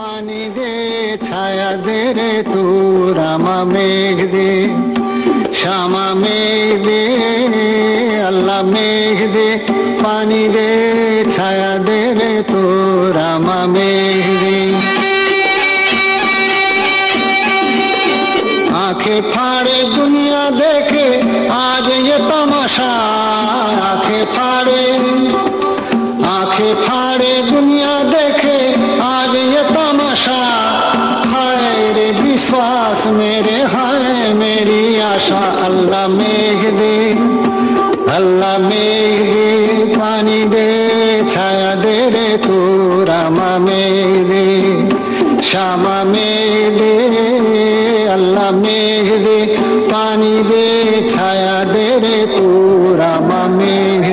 পানি দে, ছায়া দে রে তু রামা মেঘ দে। শ্যামা মেঘ দে আল্লাহ মেঘ দে। পানি দে, ছায়া দে রে তু রামা মেঘ দে। আখে ফাড়ে দুনিয়া দেখে, আজ এ তামাশা। আখে ফাড়ে আখে ফাড়ে দুনিয়া सांस मेरे हाय मेरी आशा अल्लाह मेघ दे अल्लाह मेघ दे पानी दे छाया दे रे तू रामा मेघ दे श्यामा मेघ दे अल्लाह मेघ दे पानी दे छाया दे रे तू रामा मेघ